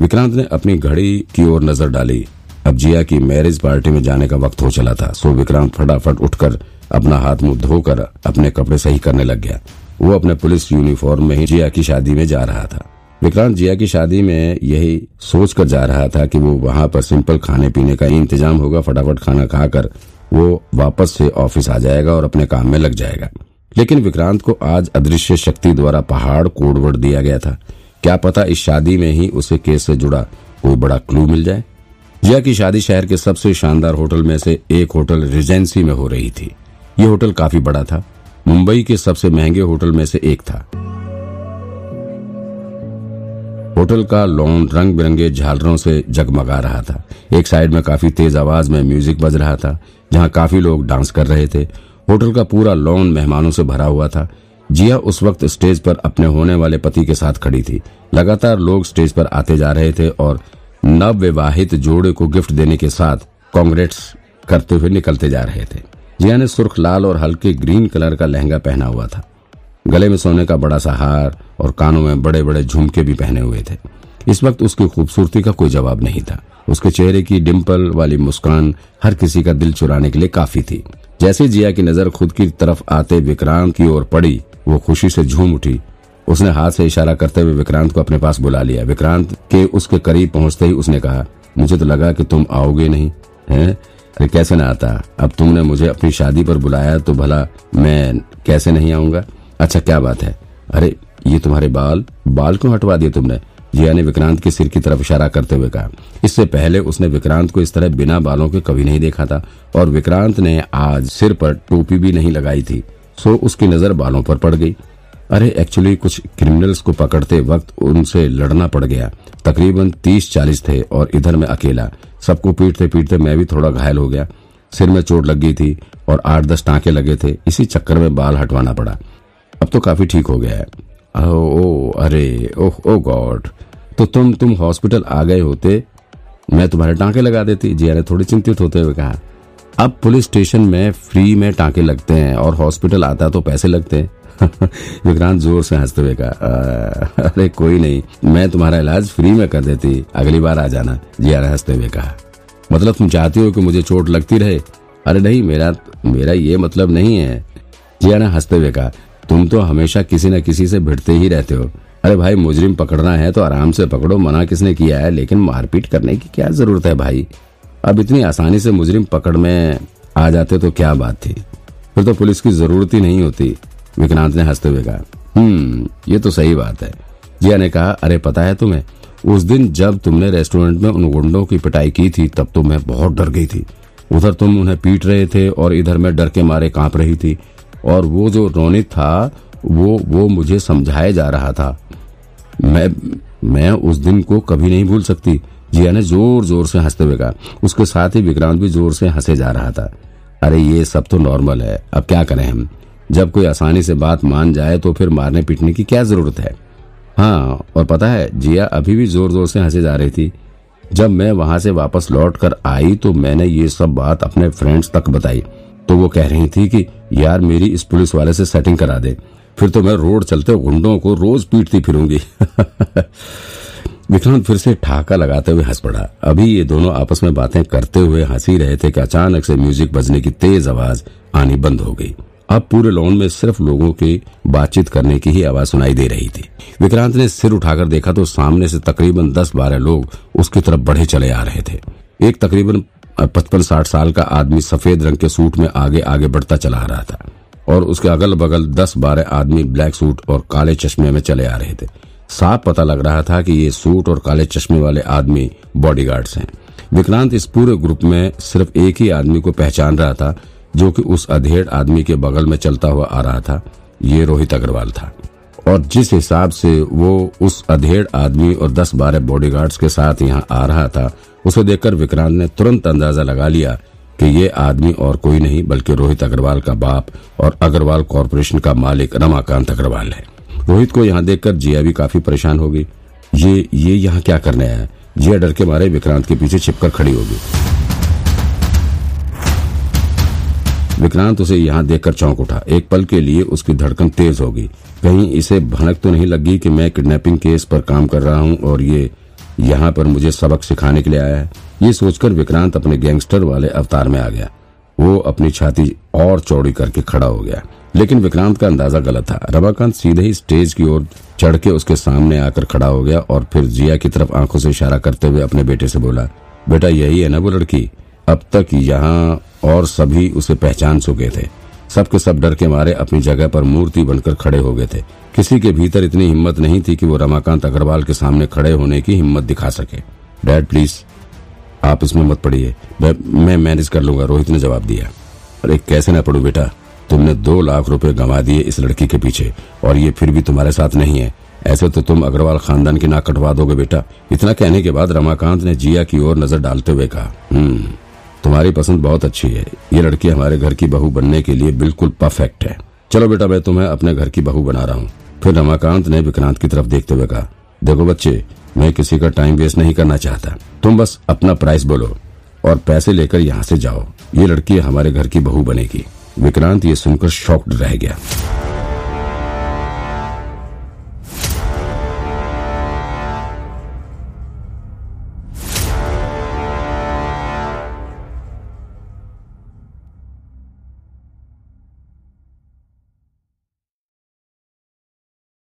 विक्रांत ने अपनी घड़ी की ओर नज़र डाली। अब जिया की मैरिज पार्टी में जाने का वक्त हो चला था, सो विक्रांत फटाफट उठकर अपना हाथ मुँह धोकर अपने कपड़े सही करने लग गया। वो अपने पुलिस यूनिफॉर्म में ही जिया की शादी में जा रहा था। विक्रांत जिया की शादी में यही सोच कर जा रहा था कि वो वहाँ पर सिंपल खाने पीने का इंतज़ाम होगा, फटाफट खाना खाकर वो वापस से ऑफ़िस आ जाएगा और अपने काम में लग जाएगा। लेकिन विक्रांत को आज अदृश्य शक्ति द्वारा पहाड़ कोडवर्ड दिया गया था। क्या पता इस शादी में ही उसे केस से जुड़ा कोई बड़ा क्लू मिल जाए? जिया की शादी शहर के सबसे शानदार होटल में से एक होटल रिजेंसी में हो रही थी। ये होटल काफ़ी बड़ा था। मुंबई के सबसे महँगे होटल में से एक था। होटल का लॉन रंग बिरंगे झालरों से जगमगा रहा था। एक साइड में काफ़ी तेज आवाज़ में म्यूज़िक बज रहा था, जहाँ काफ़ी लोग डांस कर रहे थे। होटल का पूरा लॉन मेहमानों से भरा हुआ था। जिया उस वक्त स्टेज पर अपने होने वाले पति के साथ खड़ी थी। लगातार लोग स्टेज पर आते जा रहे थे और नव विवाहित जोड़े को गिफ्ट देने के साथ कांग्रेट्स करते हुए निकलते जा रहे थे। जिया ने सुर्ख लाल और हल्के ग्रीन कलर का लहंगा पहना हुआ था। गले में सोने का बड़ा सा हार और कानों में बड़े बड़े झुमके भी पहने हुए थे। इस वक्त उसकी खूबसूरती का कोई जवाब नहीं था। उसके चेहरे की डिम्पल वाली मुस्कान हर किसी का दिल चुराने के लिए काफ़ी थी। जैसे जिया की नज़र खुद की तरफ़ आते विक्रांत की ओर पड़ी वो खुशी से झूम उठी। उसने हाथ से इशारा करते हुए विक्रांत को अपने पास बुला लिया। विक्रांत के उसके करीब पहुँचते ही उसने कहा, मुझे तो लगा कि तुम आओगे नहीं, है? अरे कैसे ना आता? अब तुमने मुझे अपनी शादी पर बुलाया तो भला मैं कैसे नहीं आऊँगा? अच्छा क्या बात है? अरे, ये तुम्हारे बाल बाल क्यों हटवा दिए तुमने? जिया ने विक्रांत के सिर की तरफ़ इशारा करते हुए कहा। इससे पहले उसने विक्रांत को इस तरह बिना बालों के कभी नहीं देखा था और विक्रांत ने आज सिर पर टोपी भी नहीं लगाई थी। सो उसकी नज़र बालों पर पड़ गई। अरे एक्चुअली कुछ क्रिमिनल्स को पकड़ते वक्त उनसे लड़ना पड़ गया। तकरीबन तीस चालीस थे और इधर मैं अकेला। सबको पीटते पीटते मैं भी थोड़ा घायल हो गया। सिर में चोट लग गई थी और आठ दस टांके लगे थे। इसी चक्कर में बाल हटवाना पड़ा। अब तो काफ़ी ठीक हो गया है। ओ, अरे ओह ओ गॉड। तो तुम तुम हॉस्पिटल आ गए होते? मैं तुम्हारे टांके लगा देती? जिया ने थोड़ी चिंतित होते हुए कहा। अब पुलिस स्टेशन में फ्री में टांके लगते हैं और हॉस्पिटल आता तो पैसे लगते हैं। विक्रांत ज़ोर से हँसते हुए कहा अरे कोई नहीं, मैं तुम्हारा इलाज फ्री में कर देती, अगली बार आ जाना। जिया हँसते हुए कहा मतलब तुम चाहती हो कि मुझे चोट लगती रहे? अरे नहीं, मेरा मेरा ये मतलब नहीं है। जिया ने हँसते हुए कहा, तुम तो हमेशा किसी न किसी से भिड़ते ही रहते हो। अरे भाई, मुजरिम पकड़ना है तो आराम से पकड़ो, मना किसने किया है, लेकिन मारपीट करने की क्या ज़रूरत है भाई? अब इतनी आसानी से मुजरिम पकड़ में आ जाते तो क्या बात थी? फिर तो पुलिस की ज़रूरत ही नहीं होती, विक्रांत ने हँसते हुए कहा। हम्म ये तो सही बात है। जिया ने कहा, अरे, पता है तुम्हें, उस दिन जब तुमने रेस्टोरेंट में उन गुंडों की पिटाई की थी, तब तो मैं बहुत डर गई थी। उधर तुम उन्हें पीट रहे थे और इधर मैं डर के मारे काँप रही थी। और वो जो रोनित था, वो वो मुझे समझाया जा रहा था। मैं मैं उस दिन को कभी नहीं भूल सकती। जिया ने ज़ोर ज़ोर से हँसते हुए कहा। उसके साथ ही विक्रांत भी ज़ोर से हंसे जा रहा था। अरे ये सब तो नॉर्मल है। अब क्या करें हम? जब कोई आसानी से बात मान जाए तो फिर मारने पीटने की क्या ज़रूरत है? हाँ और पता है, जिया अभी भी ज़ोर ज़ोर से हंसे जा रही थी। जब मैं वहाँ से वापस लौट कर आई तो मैंने ये सब बात अपने फ्रेंड्स तक बताई। तो वो कह रही थी कि, यार मेरी इस पुलिस वाले से सेटिंग करा दे। फिर तो मैं रोड चलते गुंडों को रोज पीटती फिरूँगी। विक्रांत फिर से ठाका लगाते हुए हंस पड़ा। अभी ये दोनों आपस में बातें करते हुए हँसी रहे थे कि अचानक से म्यूज़िक बजने की तेज आवाज़ आनी बंद हो गई। अब पूरे लॉन में सिर्फ़ लोगों की बातचीत करने की ही आवाज़ सुनाई दे रही थी। विक्रांत ने सिर उठाकर देखा तो सामने से तकरीबन दस बारह लोग उसकी तरफ़ बढ़े चले आ रहे थे। एक तकरीबन पचपन साठ साल का आदमी सफ़ेद रंग के सूट में आगे आगे बढ़ता चला आ रहा था और उसके अगल बगल दस बारह आदमी ब्लैक सूट और काले चश्मे में चले आ रहे थे। साफ़ पता लग रहा था कि ये सूट और काले चश्मे वाले आदमी बॉडीगार्ड्स हैं। विक्रांत इस पूरे ग्रुप में सिर्फ़ एक ही आदमी को पहचान रहा था, जो कि उस अधेड़ आदमी के बगल में चलता हुआ आ रहा था। ये रोहित अग्रवाल था। और जिस हिसाब से वो उस अधेड़ आदमी और दस बारह बॉडीगार्ड्स के साथ यहाँ आ रहा था, उसे देखकर विक्रांत ने तुरंत अंदाज़ा लगा लिया कि ये आदमी और कोई नहीं, बल्कि रोहित अग्रवाल का बाप और अग्रवाल कॉरपोरेशन का मालिक रमाकांत अग्रवाल है। रोहित को यहाँ देखकर जिया भी काफ़ी परेशान होगी ये ये यहाँ क्या करने आया? जिया डर के मारे विक्रांत के पीछे छिपकर खड़ी होगी विक्रांत उसे यहाँ देखकर चौंक उठा। एक पल के लिए उसकी धड़कन तेज होगी कहीं इसे भनक तो नहीं लगी कि मैं किडनैपिंग केस पर काम कर रहा हूँ और ये यहाँ पर मुझे सबक सिखाने के लिए आया है? ये सोचकर विक्रांत अपने गैंगस्टर वाले अवतार में आ गया। वो अपनी छाती और चौड़ी करके खड़ा हो गया। लेकिन विक्रांत का अंदाज़ा गलत था। रमाकांत सीधे ही स्टेज की ओर चढ़ के उसके सामने आकर खड़ा हो गया और फिर जिया की तरफ़ आँखों से इशारा करते हुए अपने बेटे से बोला बेटा यही है ना वो लड़की? अब तक यहाँ और सभी उसे पहचान चुके थे। सबके सब डर के मारे अपनी जगह पर मूर्ति बनकर खड़े हो गए थे। किसी के भीतर इतनी हिम्मत नहीं थी कि वो रमाकांत अग्रवाल के सामने खड़े होने की हिम्मत दिखा सके। डैड प्लीज़ आप इसमें मत पड़िए। मैं, मैनेज कर लूँगा। रोहित ने जवाब दिया। अरे कैसे ना पड़ू बेटा? तुमने दो लाख रुपए गंवा दिए इस लड़की के पीछे, और ये फिर भी तुम्हारे साथ नहीं है। ऐसे तो तुम अग्रवाल खानदान की नाक कटवा दोगे बेटा। इतना कहने के बाद रमाकांत ने जिया की ओर नज़र डालते हुए कहा हम्म तुम्हारी पसंद बहुत अच्छी है। ये लड़की हमारे घर की बहू बनने के लिए बिल्कुल परफेक्ट है। चलो बेटा, मैं तुम्हें अपने घर की बहू बना रहा हूँ। फिर रमाकांत ने विक्रांत की तरफ़ देखते हुए कहा, देखो बच्चे, मैं किसी का टाइम वेस्ट नहीं करना चाहता। तुम बस अपना प्राइस बोलो और पैसे लेकर यहाँ से जाओ। ये लड़की हमारे घर की बहू बनेगी। विक्रांत ये सुनकर शॉक्ड रह गया।